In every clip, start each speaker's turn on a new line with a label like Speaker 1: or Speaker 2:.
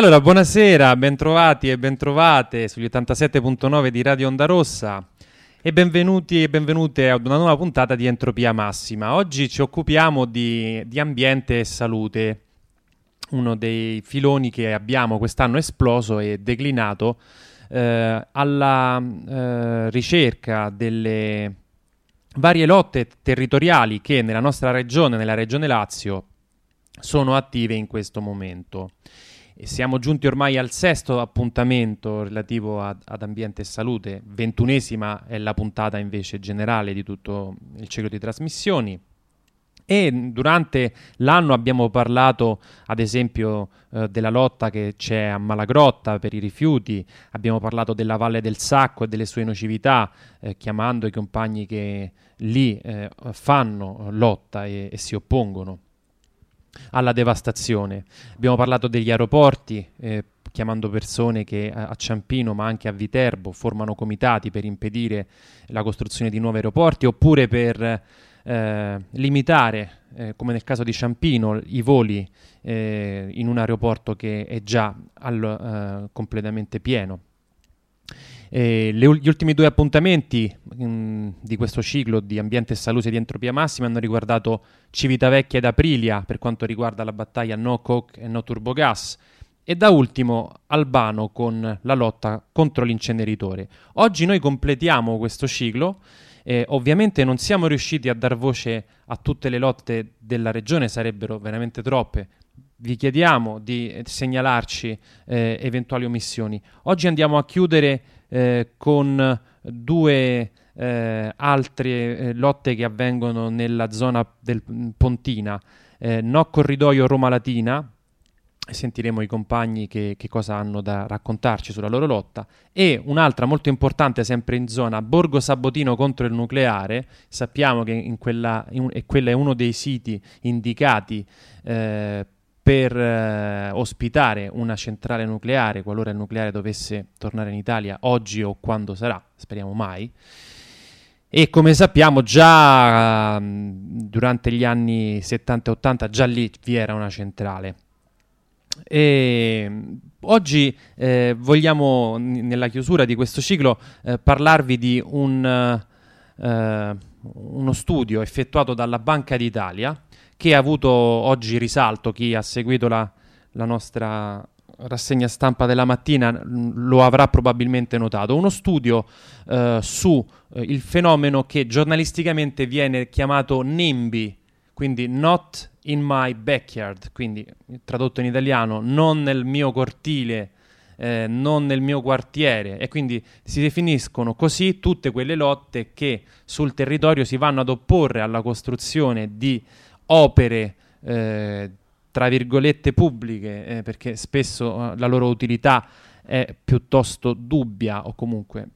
Speaker 1: Allora, buonasera, bentrovati e bentrovate sugli 87.9 di Radio Onda Rossa e benvenuti e benvenute ad una nuova puntata di Entropia Massima. Oggi ci occupiamo di, di ambiente e salute, uno dei filoni che abbiamo quest'anno esploso e declinato eh, alla eh, ricerca delle varie lotte territoriali che nella nostra regione, nella regione Lazio, sono attive in questo momento. E siamo giunti ormai al sesto appuntamento relativo ad, ad, ambiente e salute, ventunesima è la puntata invece generale di tutto il ciclo di trasmissioni. E durante l'anno abbiamo parlato, ad esempio, eh, della lotta che c'è a Malagrotta per i rifiuti, abbiamo parlato della Valle del Sacco e delle sue nocività, eh, chiamando i compagni che lì eh, fanno lotta e, e si oppongono alla devastazione. Abbiamo parlato degli aeroporti, eh, chiamando persone che a Ciampino ma anche a Viterbo formano comitati per impedire la costruzione di nuovi aeroporti oppure per eh, limitare, eh, come nel caso di Ciampino, i voli eh, in un aeroporto che è già al, eh, completamente pieno. Eh, le, gli ultimi due appuntamenti mh, mm, di questo ciclo di ambiente e salute di entropia massima hanno riguardato Civitavecchia ed Aprilia per quanto riguarda la battaglia No Coke e No Turbogas e da ultimo Albano con la lotta contro l'inceneritore. Oggi noi completiamo questo ciclo. Eh, ovviamente non siamo riusciti a dar voce a tutte le lotte della regione, sarebbero veramente troppe. Vi chiediamo di segnalarci eh, eventuali omissioni. Oggi andiamo a chiudere eh, con due eh, altre eh, lotte che avvengono nella zona del Pontina, eh, no corridoio Roma Latina, sentiremo i compagni che, che, cosa hanno da raccontarci sulla loro lotta. E un'altra molto importante sempre in zona Borgo Sabotino contro il nucleare. Sappiamo che in quella, in, quella è uno dei siti indicati eh, per eh, ospitare una centrale nucleare qualora il nucleare dovesse tornare in Italia oggi o quando sarà, speriamo mai. E come sappiamo già uh, durante gli anni 70 e 80 già lì vi era una centrale. E oggi eh, vogliamo n- nella chiusura di questo ciclo eh, parlarvi di un, uh, uno studio effettuato dalla Banca d'Italia che ha avuto oggi risalto, chi ha seguito la, la nostra rassegna stampa della mattina lo avrà probabilmente notato, uno studio eh, su eh, fenomeno che giornalisticamente viene chiamato NIMBY, quindi Not in my backyard, quindi tradotto in italiano, non nel mio cortile, eh, non nel mio quartiere. E quindi si definiscono così tutte quelle lotte che sul territorio si vanno ad opporre alla costruzione di opere eh, tra virgolette pubbliche, eh, perché spesso eh, la loro utilità è piuttosto dubbia o comunque.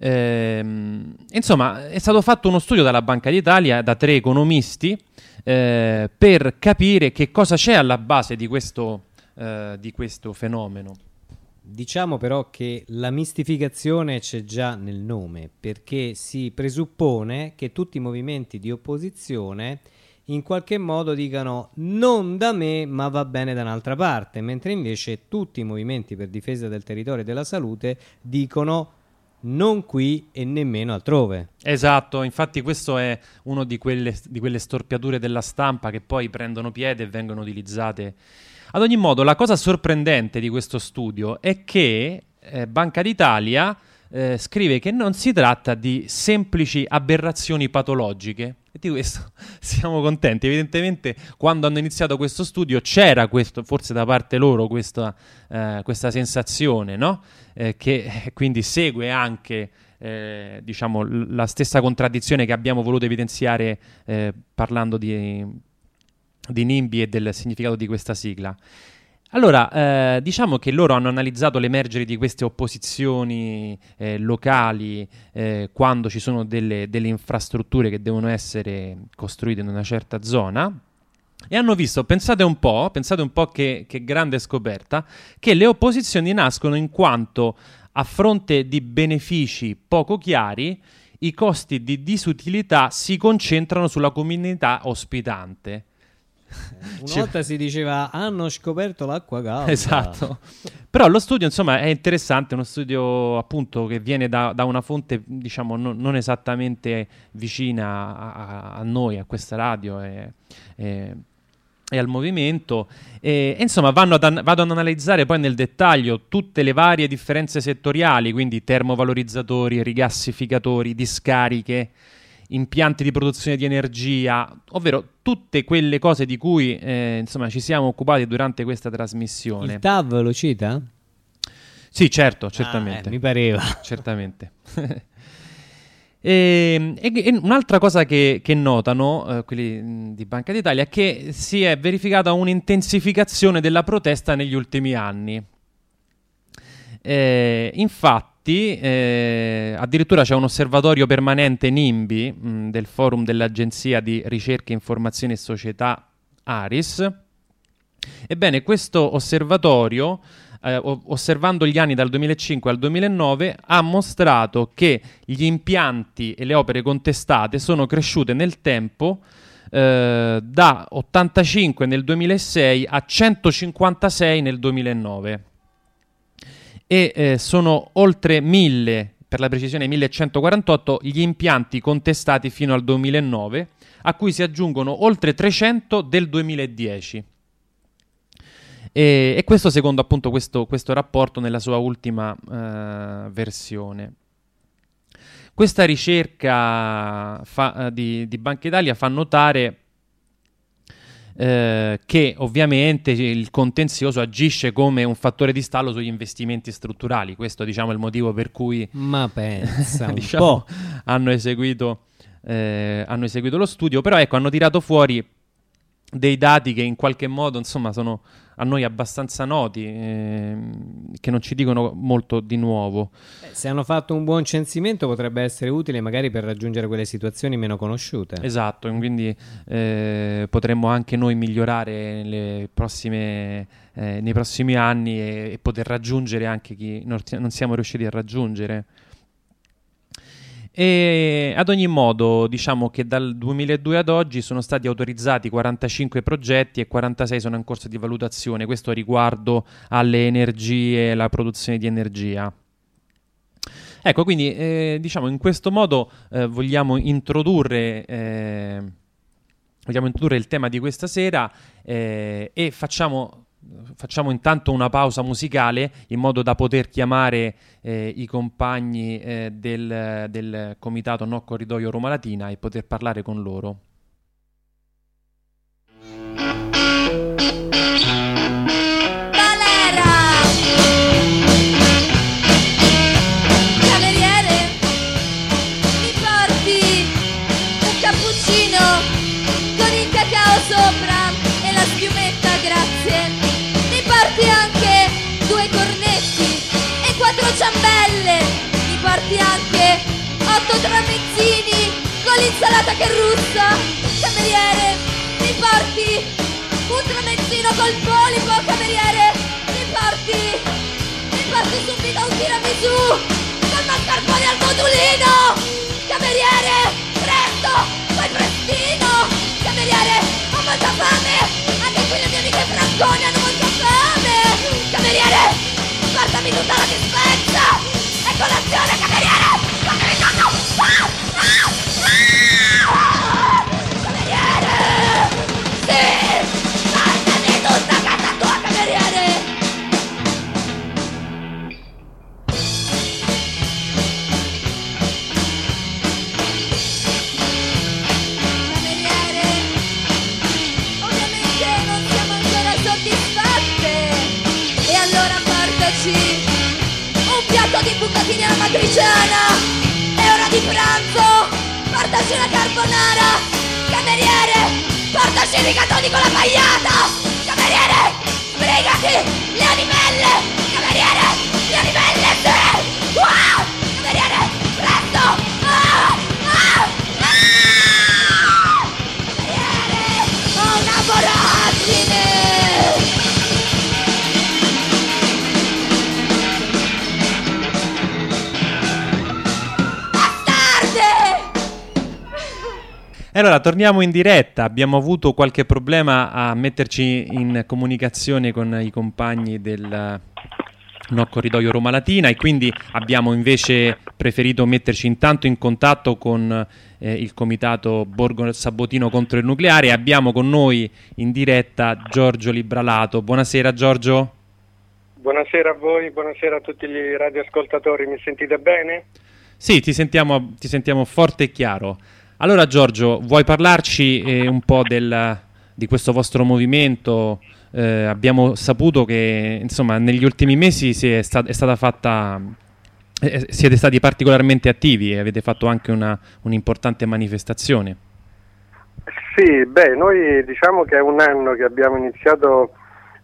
Speaker 1: Ehm, insomma, è stato fatto uno studio dalla Banca d'Italia da tre economisti eh, per capire che cosa c'è alla base di questo, eh, di questo fenomeno.
Speaker 2: Diciamo però che la mistificazione c'è già nel nome, perché si presuppone che tutti i movimenti di opposizione in qualche modo dicano non da me ma va bene da un'altra parte, mentre invece tutti i movimenti per difesa del territorio e della salute dicono non qui e nemmeno altrove.
Speaker 1: Esatto, infatti questo è una di quelle, di quelle storpiature della stampa che poi prendono piede e vengono utilizzate. Ad ogni modo, la cosa sorprendente di questo studio è che eh, Banca d'Italia eh, scrive che non si tratta di semplici aberrazioni patologiche. E di questo siamo contenti. Evidentemente, quando hanno iniziato questo studio, c'era questo, forse da parte loro, questa, eh, questa sensazione, no? eh, che quindi segue anche. Eh, diciamo la stessa contraddizione che abbiamo voluto evidenziare eh, parlando di, di NIMBY e del significato di questa sigla. Allora, eh, diciamo che loro hanno analizzato l'emergere di queste opposizioni eh, locali eh, quando ci sono delle, delle, infrastrutture che devono essere costruite in una certa zona e hanno visto, pensate un po', pensate un po' che, che grande scoperta, che le opposizioni nascono in quanto a fronte di benefici poco chiari i costi di disutilità si concentrano sulla comunità ospitante
Speaker 2: Una
Speaker 1: Ci-
Speaker 2: volta si diceva hanno scoperto l'acqua calda.
Speaker 1: Esatto. Però lo studio, insomma, è interessante, uno studio appunto che viene da, da una fonte, diciamo, non, non esattamente vicina a, a- noi, a questa radio e, e- e al movimento. E, e, insomma, vanno ad, an- vado ad analizzare poi nel dettaglio tutte le varie differenze settoriali, quindi termovalorizzatori, rigassificatori, discariche, impianti di produzione di energia, ovvero tutte quelle cose di cui eh, insomma, ci siamo occupati durante questa trasmissione.
Speaker 2: Il TAV lo cita?
Speaker 1: Sì, certo,
Speaker 2: Ah,
Speaker 1: certamente.
Speaker 2: eh, mi pareva.
Speaker 1: certamente. E, e- e un'altra cosa che, che notano eh, quelli mh, di Banca d'Italia è che si è verificata un'intensificazione della protesta negli ultimi anni. Eh, infatti, eh, addirittura c'è un osservatorio permanente NIMBY mh, del forum dell'Agenzia di Ricerca, Informazione e Società ARIS. Ebbene, questo osservatorio, eh, osservando gli anni dal 2005 al 2009, ha mostrato che gli impianti e le opere contestate sono cresciute nel tempo eh, da 85 nel 2006 a 156 nel 2009 e eh, sono oltre 1000, per la precisione 1148, gli impianti contestati fino al 2009, a cui si aggiungono oltre 300 del 2010. E, e questo secondo appunto questo, questo rapporto nella sua ultima eh, versione. Questa ricerca fa- eh, di, di Banca Italia fa notare eh, che ovviamente il contenzioso agisce come un fattore di stallo sugli investimenti strutturali. Questo diciamo, è il motivo per cui
Speaker 2: Ma pensa un
Speaker 1: diciamo, hanno, eseguito, eh, hanno eseguito lo studio, però ecco, hanno tirato fuori dei dati che in qualche modo insomma sono a noi abbastanza noti, ehm, che non ci dicono molto di nuovo.
Speaker 2: Se hanno fatto un buon censimento potrebbe essere utile magari per raggiungere quelle situazioni meno conosciute.
Speaker 1: Esatto, quindi eh, potremmo anche noi migliorare prossime, eh, nei prossimi anni e, e poter raggiungere anche chi non, non siamo riusciti a raggiungere. E ad ogni modo, diciamo che dal 2002 ad oggi sono stati autorizzati 45 progetti e 46 sono in corso di valutazione, questo riguardo alle energie e la produzione di energia. Ecco, quindi eh, diciamo in questo modo eh, vogliamo introdurre eh, vogliamo introdurre il tema di questa sera eh, e facciamo facciamo intanto una pausa musicale in modo da poter chiamare eh, i compagni eh, del, del comitato No Corridoio Roma Latina e poter parlare con loro.
Speaker 3: Otto tramezzini Con l'insalata che russa Cameriere Mi porti un tramezzino col polipo, cameriere! Mi porti! Mi porti subito un tiramisù! Col mascarpone al modulino! Cameriere! Presto! Fai prestino! Cameriere! Ho molta fame! Anche qui le mie amiche francone hanno molta fame! Cameriere! Portami tutta la dispensa! E colazione, cameriere! Portami allora,
Speaker 1: torniamo in diretta. Abbiamo avuto qualche problema a metterci in comunicazione con i compagni del no corridoio Roma Latina e quindi abbiamo invece preferito metterci intanto in contatto con eh, il comitato Borgo Sabotino contro il nucleare abbiamo con noi in diretta Giorgio Libralato. Buonasera Giorgio.
Speaker 4: Buonasera a voi, buonasera a tutti gli radioascoltatori, mi sentite bene?
Speaker 1: Sì, ti sentiamo, ti sentiamo forte e chiaro. Allora Giorgio, vuoi parlarci eh, un po' del, di questo vostro movimento? Eh, abbiamo saputo che insomma, negli ultimi mesi è, sta- è, stata fatta, eh, siete stati particolarmente attivi e avete fatto anche una, un'importante manifestazione.
Speaker 4: Sì, beh, noi diciamo che è un anno che abbiamo iniziato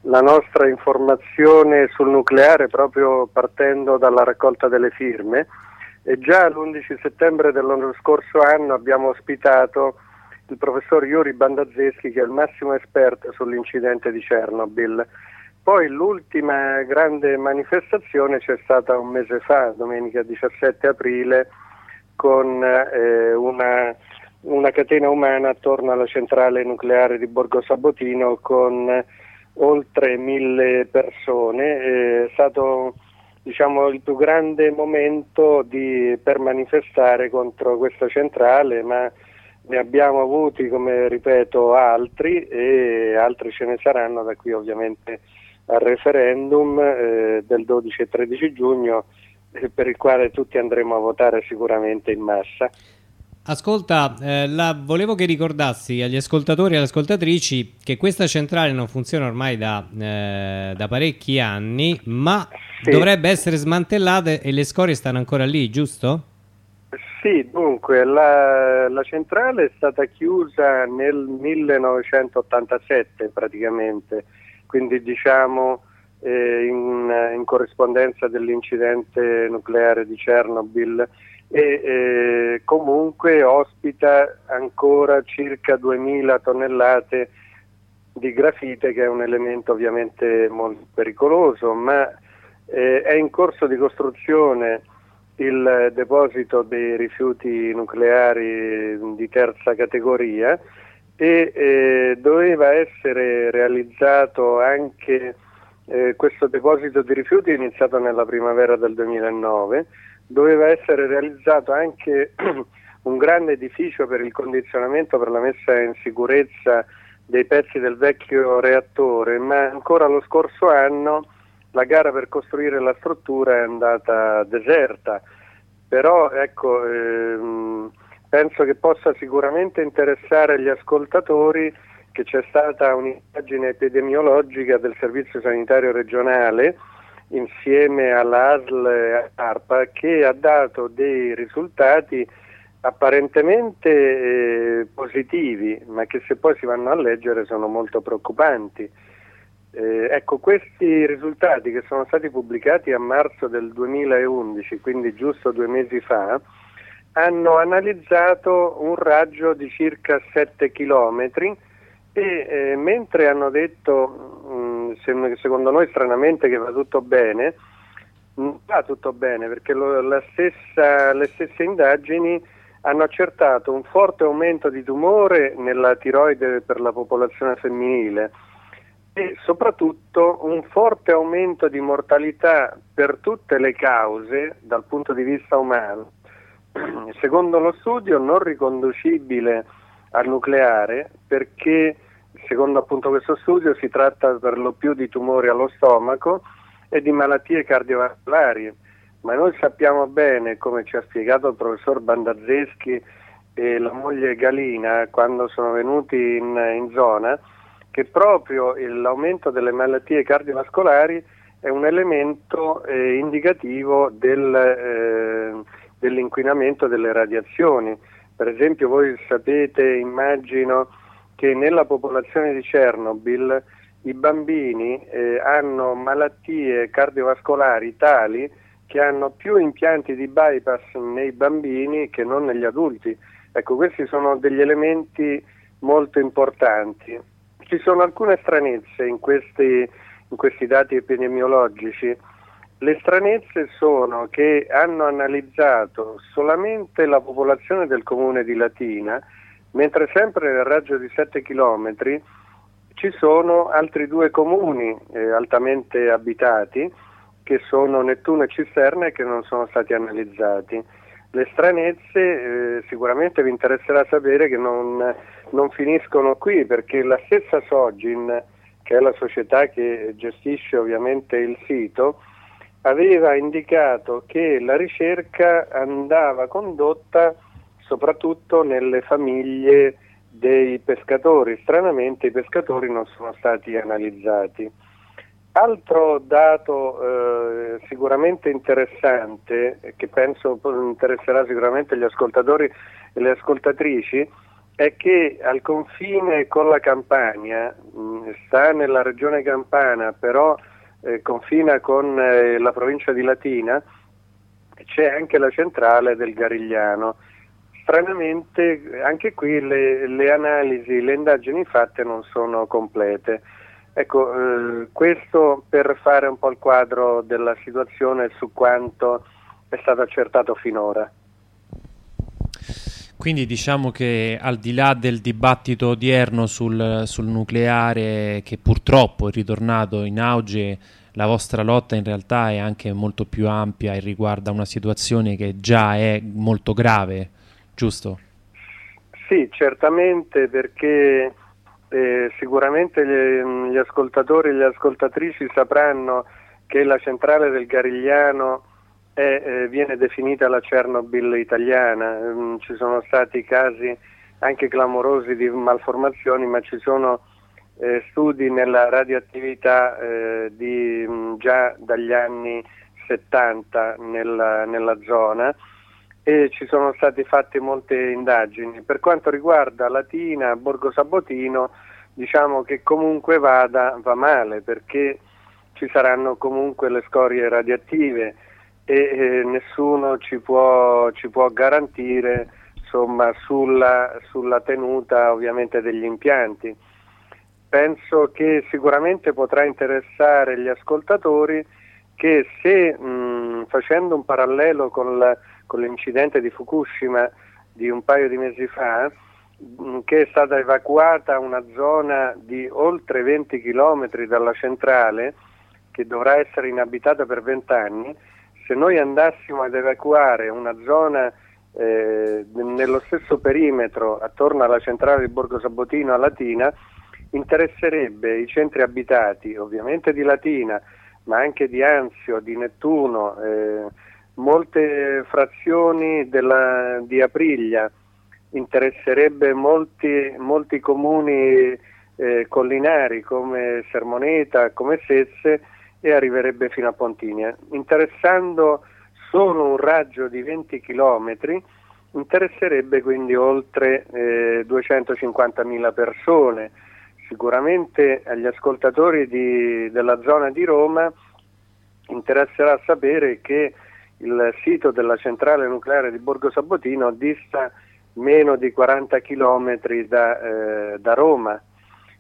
Speaker 4: la nostra informazione sul nucleare proprio partendo dalla raccolta delle firme e già l'11 settembre dello scorso anno abbiamo ospitato il professor Yuri Bandazzeschi che è il massimo esperto sull'incidente di Chernobyl. Poi l'ultima grande manifestazione c'è stata un mese fa, domenica 17 aprile, con eh, una, una, catena umana attorno alla centrale nucleare di Borgo Sabotino con oltre mille persone. È stato diciamo, il più grande momento di, per manifestare contro questa centrale, ma ne abbiamo avuti, come ripeto, altri e altri ce ne saranno da qui ovviamente al referendum eh, del 12 e 13 giugno eh, per il quale tutti andremo a votare sicuramente in massa.
Speaker 2: Ascolta, eh, la, volevo che ricordassi agli ascoltatori e alle ascoltatrici che questa centrale non funziona ormai da, eh, da parecchi anni, ma sì. dovrebbe essere smantellata e le scorie stanno ancora lì, giusto?
Speaker 4: Sì, dunque la, la centrale è stata chiusa nel 1987 praticamente, quindi diciamo eh, in, in corrispondenza dell'incidente nucleare di Chernobyl e eh, comunque ospita ancora circa 2000 tonnellate di grafite che è un elemento ovviamente molto pericoloso, ma eh, è in corso di costruzione il deposito dei rifiuti nucleari di terza categoria e eh, doveva essere realizzato anche eh, questo deposito di rifiuti iniziato nella primavera del 2009 doveva essere realizzato anche un grande edificio per il condizionamento, per la messa in sicurezza dei pezzi del vecchio reattore, ma ancora lo scorso anno la gara per costruire la struttura è andata deserta. Però ecco, ehm, penso che possa sicuramente interessare gli ascoltatori che c'è stata un'immagine epidemiologica del Servizio Sanitario Regionale insieme alla ASL e ARPA che ha dato dei risultati apparentemente eh, positivi, ma che se poi si vanno a leggere sono molto preoccupanti. Eh, ecco, questi risultati che sono stati pubblicati a marzo del 2011, quindi giusto due mesi fa, hanno analizzato un raggio di circa 7 chilometri e eh, mentre hanno detto, secondo noi stranamente, che va tutto bene, non va tutto bene perché lo, stessa, le stesse indagini hanno accertato un forte aumento di tumore nella tiroide per la popolazione femminile e soprattutto un forte aumento di mortalità per tutte le cause dal punto di vista umano. Secondo lo studio non riconducibile al nucleare perché secondo appunto questo studio si tratta per lo più di tumori allo stomaco e di malattie cardiovascolari, ma noi sappiamo bene, come ci ha spiegato il professor Bandazzeschi e la moglie Galina quando sono venuti in, in zona, che proprio l'aumento delle malattie cardiovascolari è un elemento eh, indicativo del, eh, dell'inquinamento delle radiazioni. Per esempio voi sapete, immagino, che nella popolazione di Chernobyl i bambini eh, hanno malattie cardiovascolari tali che hanno più impianti di bypass nei bambini che non negli adulti. Ecco, questi sono degli elementi molto importanti. Ci sono alcune stranezze in questi, in questi dati epidemiologici. Le stranezze sono che hanno analizzato solamente la popolazione del comune di Latina mentre sempre nel raggio di 7 km ci sono altri due comuni eh, altamente abitati che sono Nettuno e Cisterna e che non sono stati analizzati. Le stranezze eh, sicuramente vi interesserà sapere che non, non, finiscono qui perché la stessa Sogin, che è la società che gestisce ovviamente il sito, aveva indicato che la ricerca andava condotta soprattutto nelle famiglie dei pescatori. Stranamente i pescatori non sono stati analizzati. Altro dato eh, sicuramente interessante, che penso interesserà sicuramente gli ascoltatori e le ascoltatrici, è che al confine con la Campania, mh, sta nella regione Campana, però eh, confina con eh, la provincia di Latina, c'è anche la centrale del Garigliano. Stranamente anche qui le, le analisi, le indagini fatte non sono complete. Ecco, eh, questo per fare un po' il quadro della situazione su quanto è stato accertato finora.
Speaker 1: Quindi diciamo che al di là del dibattito odierno sul, sul, nucleare che purtroppo è ritornato in auge, la vostra lotta in realtà è anche molto più ampia e riguarda una situazione che già è molto grave, giusto?
Speaker 4: Sì, certamente perché eh, sicuramente gli, gli, ascoltatori e le ascoltatrici sapranno che la centrale del Garigliano è, eh, viene definita la Chernobyl italiana, mm, ci sono stati casi anche clamorosi di malformazioni, ma ci sono eh, studi nella radioattività eh, di, mm, già dagli anni 70 nella, nella zona e ci sono state fatte molte indagini. Per quanto riguarda Latina, Borgo Sabotino, diciamo che comunque vada, va male perché ci saranno comunque le scorie radioattive e eh, nessuno ci può, ci può garantire insomma, sulla, sulla tenuta ovviamente degli impianti. Penso che sicuramente potrà interessare gli ascoltatori che se mh, facendo un parallelo con la con l'incidente di Fukushima di un paio di mesi fa, mm, che è stata evacuata una zona di oltre 20 km dalla centrale, che dovrà essere inabitata per 20 anni, se noi andassimo ad evacuare una zona eh, nello stesso perimetro attorno alla centrale di Borgo Sabotino a Latina, interesserebbe i centri abitati, ovviamente di Latina, ma anche di Anzio, di Nettuno, eh, molte frazioni della, di Apriglia, interesserebbe molti, molti comuni eh, collinari come Sermoneta, come Sesse e arriverebbe fino a Pontinia. Interessando solo un raggio di 20 km, interesserebbe quindi oltre eh, 250.000 persone. Sicuramente agli ascoltatori di, della zona di Roma interesserà sapere che il sito della centrale nucleare di Borgo Sabotino dista meno di 40 km da, eh, da Roma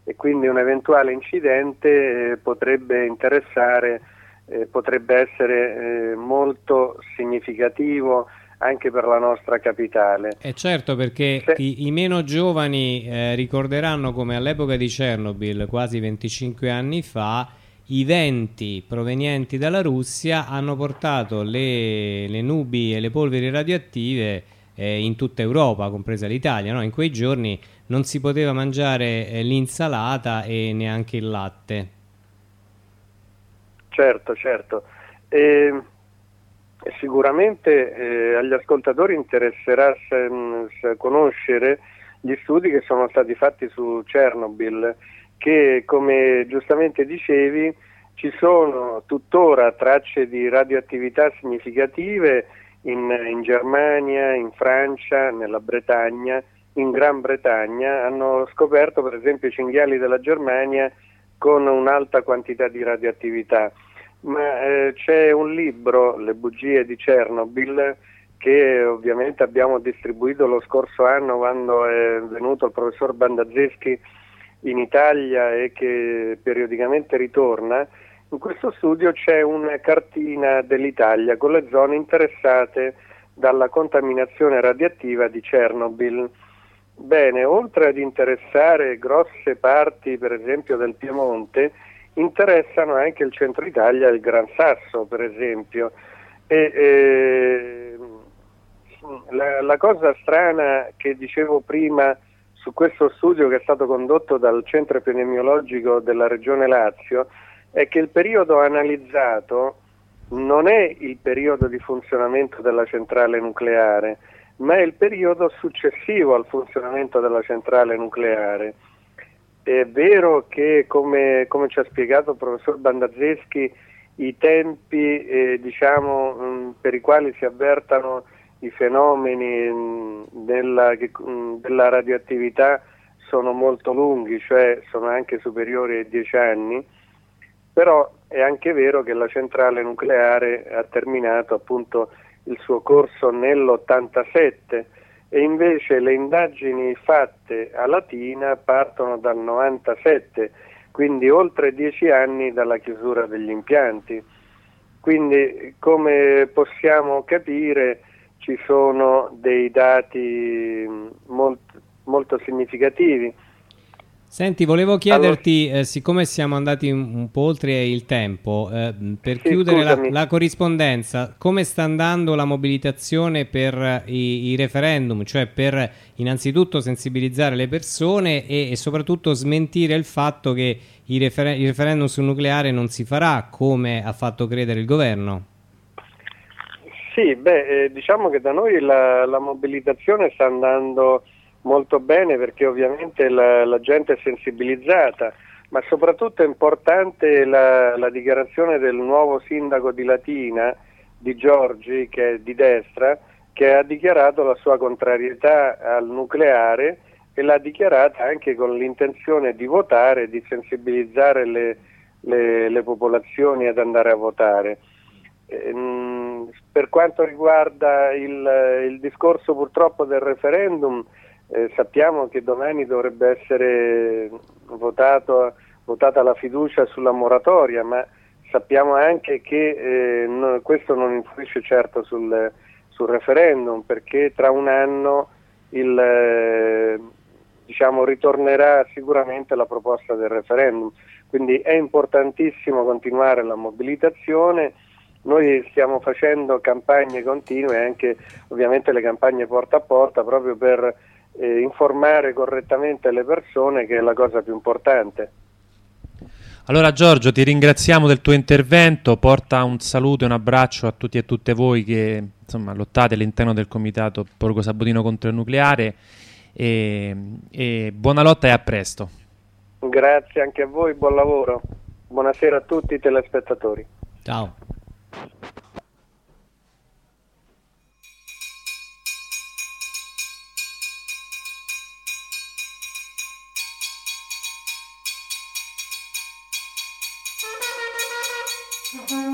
Speaker 4: e quindi un eventuale incidente eh, potrebbe interessare, eh, potrebbe essere eh, molto significativo anche per la nostra capitale.
Speaker 2: E certo perché Se... i, i, meno giovani eh, ricorderanno come all'epoca di Chernobyl, quasi 25 anni fa, i venti provenienti dalla Russia hanno portato le, le nubi e le polveri radioattive eh, in tutta Europa, compresa l'Italia. No? In quei giorni non si poteva mangiare eh, l'insalata e neanche il latte.
Speaker 4: Certo, certo. E, sicuramente eh, agli ascoltatori interesserà se, se conoscere gli studi che sono stati fatti su Chernobyl che come giustamente dicevi ci sono tuttora tracce di radioattività significative in, in, Germania, in Francia, nella Bretagna, in Gran Bretagna. Hanno scoperto per esempio i cinghiali della Germania con un'alta quantità di radioattività. Ma eh, c'è un libro, Le bugie di Chernobyl, che ovviamente abbiamo distribuito lo scorso anno quando è venuto il professor Bandazzeschi in Italia e che periodicamente ritorna, in questo studio c'è una cartina dell'Italia con le zone interessate dalla contaminazione radioattiva di Chernobyl. Bene, oltre ad interessare grosse parti, per esempio, del Piemonte, interessano anche il centro Italia il Gran Sasso, per esempio. E, eh, la, la, cosa strana che dicevo prima su questo studio che è stato condotto dal centro epidemiologico della regione Lazio è che il periodo analizzato non è il periodo di funzionamento della centrale nucleare, ma è il periodo successivo al funzionamento della centrale nucleare. È vero che, come, come ci ha spiegato il professor Bandazzeschi, i tempi eh, diciamo, mh, per i quali si avvertano i fenomeni mh, della, mh, della, radioattività sono molto lunghi, cioè sono anche superiori ai 10 anni, però è anche vero che la centrale nucleare ha terminato appunto il suo corso nell'87 e invece le indagini fatte a Latina partono dal 97, quindi oltre dieci anni dalla chiusura degli impianti. Quindi come possiamo capire ci sono dei dati molto, molto significativi.
Speaker 2: Senti, volevo chiederti, allora, eh, siccome siamo andati un, un, po' oltre il tempo, eh, per sì, chiudere la, la, corrispondenza, come sta andando la mobilitazione per i, i referendum, cioè per innanzitutto sensibilizzare le persone e, e soprattutto smentire il fatto che il, refer il referendum sul nucleare non si farà come ha fatto credere il governo?
Speaker 4: Sì, beh, eh, diciamo che da noi la, la mobilitazione sta andando molto bene perché ovviamente la, la gente è sensibilizzata, ma soprattutto è importante la, la, dichiarazione del nuovo sindaco di Latina, di Giorgi, che è di destra, che ha dichiarato la sua contrarietà al nucleare e l'ha dichiarata anche con l'intenzione di votare, di sensibilizzare le, le, le popolazioni ad andare a votare. Ehm, per quanto riguarda il, il discorso purtroppo del referendum, eh, sappiamo che domani dovrebbe essere votato, votata la fiducia sulla moratoria, ma sappiamo anche che eh, no, questo non influisce certo sul, sul, referendum perché tra un anno il, eh, diciamo, ritornerà sicuramente la proposta del referendum. Quindi è importantissimo continuare la mobilitazione. Noi stiamo facendo campagne continue, anche ovviamente le campagne porta a porta, proprio per eh, informare correttamente le persone che è la cosa più importante.
Speaker 1: Allora Giorgio ti ringraziamo del tuo intervento, porta un saluto e un abbraccio a tutti e tutte voi che insomma, lottate all'interno del comitato Borgo Sabotino contro il nucleare e, e buona lotta e a presto.
Speaker 4: Grazie anche a voi, buon lavoro. Buonasera a tutti i telespettatori.
Speaker 2: Ciao. Mm-hmm.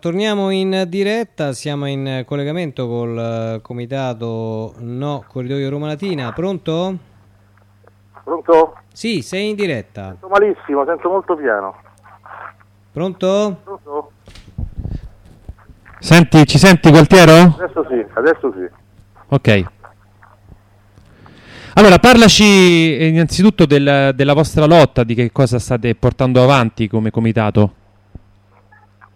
Speaker 2: Torniamo in diretta, siamo in collegamento col eh, comitato No Corridoio Roma Latina, pronto?
Speaker 5: Pronto?
Speaker 2: Sì, sei in diretta.
Speaker 5: Sento malissimo, sento molto piano.
Speaker 2: Pronto?
Speaker 5: Pronto?
Speaker 1: Senti, ci senti Gualtiero?
Speaker 5: Adesso sì, adesso sì.
Speaker 1: Ok. Allora, parlaci eh, innanzitutto del- della vostra lotta, di che cosa state portando avanti come comitato.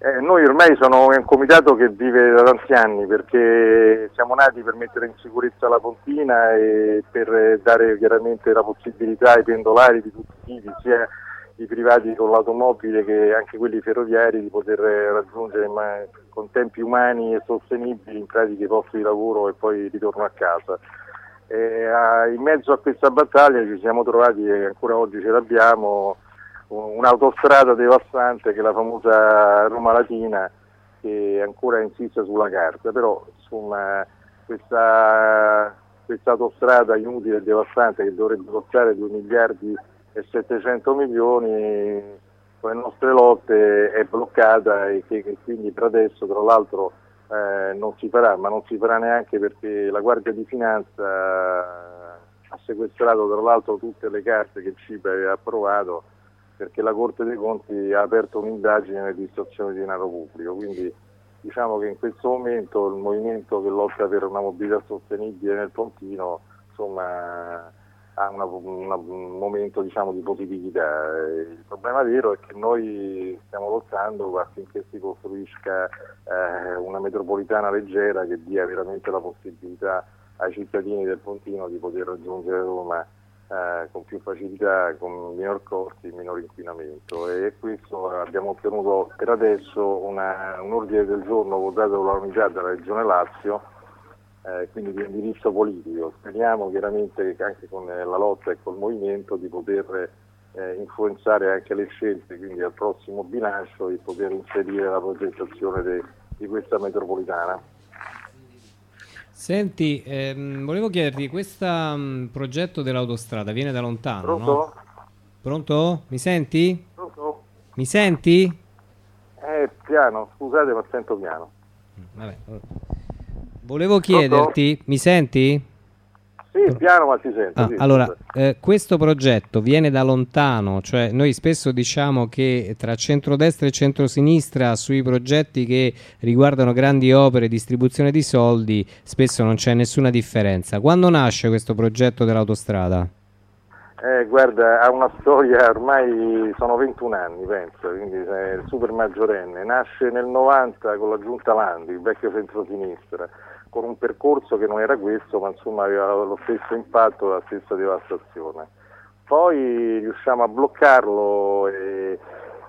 Speaker 5: Eh, noi ormai sono un comitato che vive da tanti anni perché siamo nati per mettere in sicurezza la Pontina e per dare chiaramente la possibilità ai pendolari di tutti i tipi, sia i privati con l'automobile che anche quelli ferroviari, di poter raggiungere con tempi umani e sostenibili in pratica i posti di lavoro e poi ritorno a casa. Eh, in mezzo a questa battaglia ci siamo trovati e ancora oggi ce l'abbiamo un'autostrada devastante che è la famosa Roma Latina che ancora insiste sulla carta, però insomma questa, questa autostrada inutile e devastante che dovrebbe costare 2 miliardi e 700 milioni con le nostre lotte è bloccata e che, che quindi per adesso tra l'altro eh, non si farà, ma non si farà neanche perché la Guardia di Finanza ha sequestrato tra l'altro tutte le carte che il CIPE aveva approvato perché la Corte dei Conti ha aperto un'indagine nella distrazione di denaro pubblico, quindi diciamo che in questo momento il movimento che lotta per una mobilità sostenibile nel Pontino insomma, ha una, una, un momento diciamo, di positività. Il problema vero è che noi stiamo lottando affinché si costruisca eh, una metropolitana leggera che dia veramente la possibilità ai cittadini del Pontino di poter raggiungere Roma eh, con più facilità, con minor costi, minor inquinamento e questo abbiamo ottenuto per adesso una, un ordine del giorno votato dall'unità della Regione Lazio, eh, quindi di indirizzo politico. Speriamo chiaramente anche con la lotta e col movimento di poter eh, influenzare anche le scelte, quindi al prossimo bilancio di poter inserire la progettazione di questa metropolitana.
Speaker 2: Senti, ehm, volevo chiederti, questo um, progetto dell'autostrada viene da lontano,
Speaker 5: Pronto?
Speaker 2: no? Pronto? Mi senti?
Speaker 5: Pronto?
Speaker 2: Mi senti?
Speaker 5: Eh, piano, scusate ma sento piano.
Speaker 2: Vabbè. Volevo chiederti, mi senti?
Speaker 5: Sì, piano ma si sente.
Speaker 2: Ah,
Speaker 5: sì,
Speaker 2: allora, eh, questo progetto viene da lontano, cioè noi spesso diciamo che tra centrodestra e centrosinistra sui progetti che riguardano grandi opere e distribuzione di soldi spesso non c'è nessuna differenza. Quando nasce questo progetto dell'autostrada?
Speaker 5: Eh, guarda, ha una storia, ormai sono 21 anni, penso, quindi è super maggiorenne. Nasce nel 90 con la giunta Landi, il vecchio centro-sinistra, con un percorso che non era questo, ma insomma aveva lo stesso impatto, la stessa devastazione. Poi riusciamo a bloccarlo e,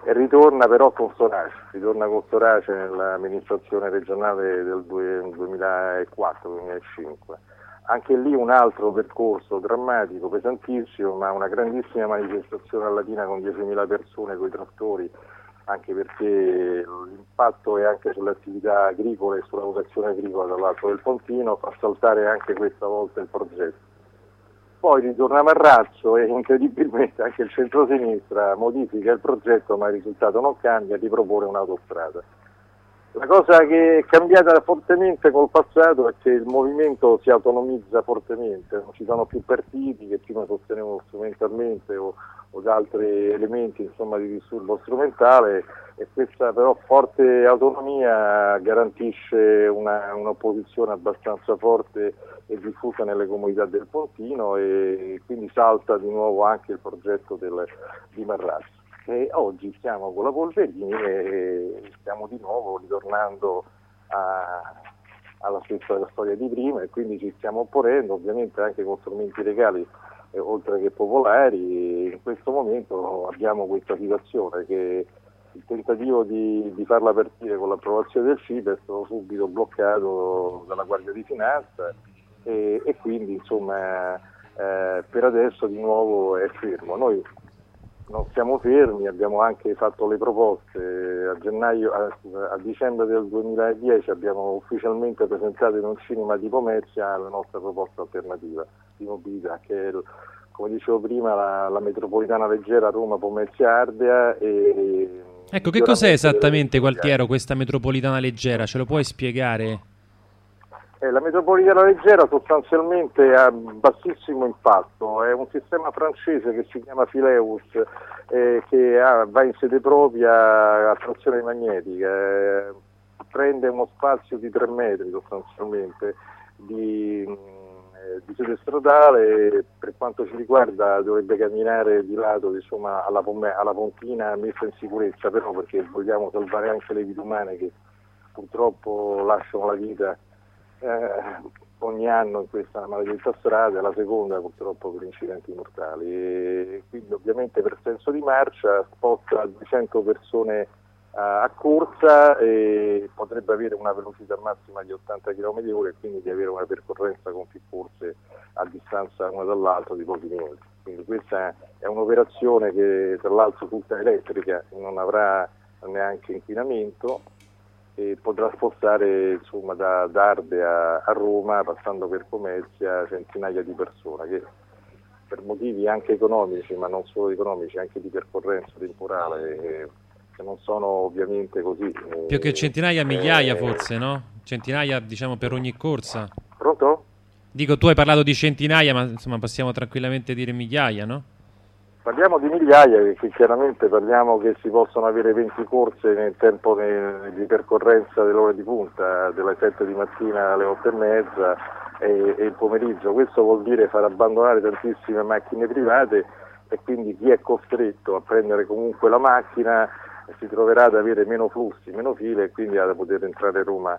Speaker 5: e ritorna però con Sorace, ritorna con Sorace nell'amministrazione regionale del 2004-2005 anche lì un altro percorso drammatico, pesantissimo, ma una grandissima manifestazione a Latina con 10.000 persone, con i trattori, anche perché l'impatto è anche sulle attività agricole e sulla vocazione agricola dall'alto del Pontino, fa saltare anche questa volta il progetto. Poi ritorna a Marrazzo e incredibilmente anche il centro-sinistra modifica il progetto ma il risultato non cambia, ripropone un'autostrada. La cosa che è cambiata fortemente col passato è che il movimento si autonomizza fortemente, non ci sono più partiti che prima sostenevano strumentalmente o, o da altri elementi insomma, di disturbo strumentale e questa però forte autonomia garantisce una, un'opposizione abbastanza forte e diffusa nelle comunità del Pontino e quindi salta di nuovo anche il progetto del, di Marrazzo. E oggi siamo con la Polverini e stiamo di nuovo ritornando a, alla stessa storia di prima e quindi ci stiamo opponendo ovviamente anche con strumenti legali eh, oltre che popolari. In questo momento abbiamo questa situazione che il tentativo di, di farla partire con l'approvazione del CIPE è stato subito bloccato dalla Guardia di Finanza e, e quindi insomma eh, per adesso di nuovo è fermo. Noi non siamo fermi, abbiamo anche fatto le proposte a, gennaio, a, a dicembre del 2010 abbiamo ufficialmente presentato in un cinema di Pomezia la nostra proposta alternativa di mobilità che è come dicevo prima la, la metropolitana leggera Roma Pomezia Ardea e
Speaker 1: Ecco, che cos'è esattamente Gualtiero questa metropolitana leggera? Ce lo puoi spiegare?
Speaker 5: Eh, la metropolitana leggera sostanzialmente ha bassissimo impatto, è un sistema francese che si chiama Fileus eh, che ha, va in sede propria a trazione magnetica, eh, prende uno spazio di 3 metri sostanzialmente di, eh, di sede stradale, per quanto ci riguarda dovrebbe camminare di lato insomma, alla, alla pontina messa in sicurezza, però perché vogliamo salvare anche le vite umane che purtroppo lasciano la vita eh, ogni anno in questa maledetta strada, la seconda purtroppo per incidenti mortali. E quindi ovviamente per senso di marcia sposta 200 persone a, corsa e potrebbe avere una velocità massima di 80 km h e quindi di avere una percorrenza con più corse a distanza una dall'altra di pochi minuti. Quindi questa è un'operazione che tra l'altro tutta elettrica non avrà neanche inquinamento e potrà spostare insomma, da, da Arde a, a, Roma passando per Pomezia centinaia di persone che per motivi anche economici ma non solo economici anche di percorrenza temporale eh, che non sono ovviamente così
Speaker 1: eh, più che centinaia migliaia eh, forse no? centinaia diciamo per ogni corsa
Speaker 5: pronto?
Speaker 1: dico tu hai parlato di centinaia ma insomma possiamo tranquillamente dire migliaia no?
Speaker 5: Parliamo di migliaia perché chiaramente parliamo che si possono avere 20 corse nel tempo di percorrenza delle ore di punta, dalle 7 di mattina alle 8 e mezza e, e il pomeriggio. Questo vuol dire far abbandonare tantissime macchine private e quindi chi è costretto a prendere comunque la macchina si troverà ad avere meno flussi, meno file e quindi ad poter entrare a Roma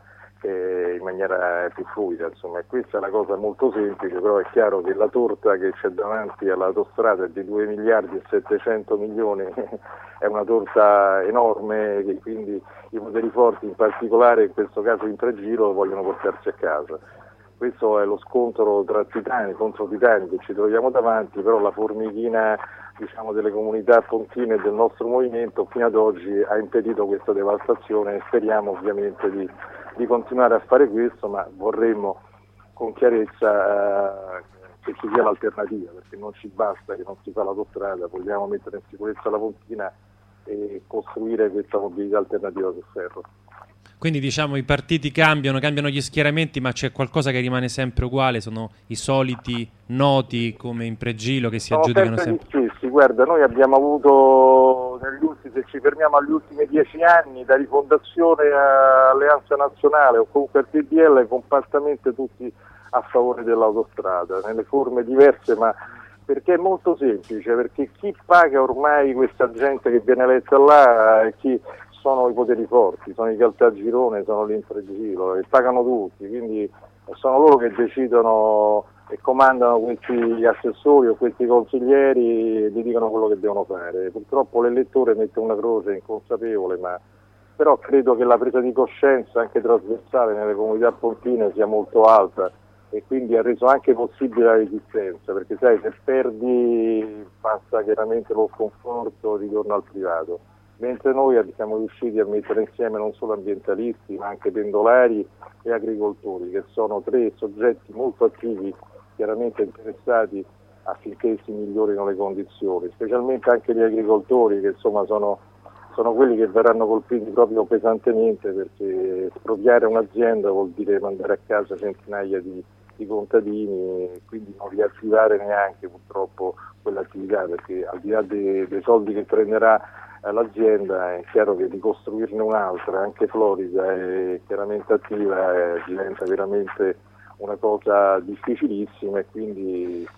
Speaker 5: in maniera più fluida. Insomma. Questa è una cosa molto semplice, però è chiaro che la torta che c'è davanti all'autostrada di 2 miliardi e 700 milioni, è una torta enorme che quindi i poteri forti, in particolare in questo caso in Tragiro, vogliono portarci a casa. Questo è lo scontro tra titani contro titani che ci troviamo davanti, però la formichina diciamo, delle comunità pontine del nostro movimento fino ad oggi ha impedito questa devastazione e speriamo ovviamente di di continuare a fare questo, ma vorremmo con chiarezza eh, che ci sia l'alternativa, perché non ci basta che non si fa l'autostrada, vogliamo mettere in sicurezza la pontina e costruire questa mobilità alternativa sul ferro.
Speaker 1: Quindi diciamo i partiti cambiano, cambiano gli schieramenti, ma c'è qualcosa che rimane sempre uguale, sono i soliti noti come in pregilo che si sono aggiudicano sempre.
Speaker 5: Sì, sì, guarda, noi abbiamo avuto negli ultimi, se ci fermiamo agli ultimi dieci anni, da rifondazione a Alleanza Nazionale o comunque al PDL, compattamente tutti a favore dell'autostrada, nelle forme diverse, ma perché è molto semplice, perché chi paga ormai questa gente che viene eletta là, chi sono i poteri forti, sono i Caltagirone, sono l'Infregilo e pagano tutti, quindi sono loro che decidono e comandano questi assessori o questi consiglieri e gli dicono quello che devono fare. Purtroppo l'elettore mette una croce inconsapevole, ma però credo che la presa di coscienza anche trasversale nelle comunità pontine sia molto alta e quindi ha reso anche possibile la resistenza, perché sai se perdi passa chiaramente lo sconforto, ritorno al privato mentre noi siamo riusciti a mettere insieme non solo ambientalisti ma anche pendolari e agricoltori, che sono tre soggetti molto attivi, chiaramente interessati affinché si migliorino le condizioni, specialmente anche gli agricoltori che insomma sono, sono quelli che verranno colpiti proprio pesantemente perché espropriare un'azienda vuol dire mandare a casa centinaia di, di contadini e quindi non riattivare neanche purtroppo quell'attività perché al di là dei, dei soldi che prenderà l'azienda è chiaro che ricostruirne un'altra, anche florida e chiaramente attiva, eh, diventa veramente una cosa difficilissima e quindi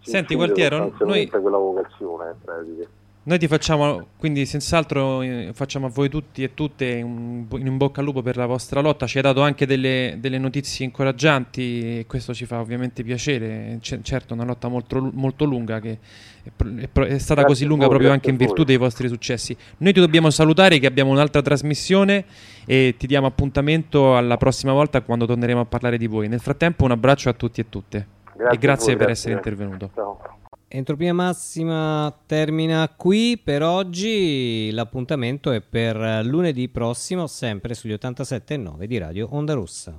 Speaker 1: Senti Gualtiero, noi...
Speaker 5: quella vocazione pratica.
Speaker 1: Noi ti facciamo, quindi senz'altro eh, facciamo a voi tutti e tutte un, in bocca al lupo per la vostra lotta, ci hai dato anche delle, delle notizie incoraggianti e questo ci fa ovviamente piacere, C- certo una lotta molto, molto lunga che è, è, è stata grazie così lunga voi, proprio anche in virtù dei vostri successi. Noi ti dobbiamo salutare che abbiamo un'altra trasmissione e ti diamo appuntamento alla prossima volta quando torneremo a parlare di voi. Nel frattempo un abbraccio a tutti e tutte grazie e grazie voi, per grazie. essere intervenuto. Ciao.
Speaker 2: Entropia massima termina qui per oggi. L'appuntamento è per lunedì prossimo, sempre sugli 87.9 di Radio Onda Rossa.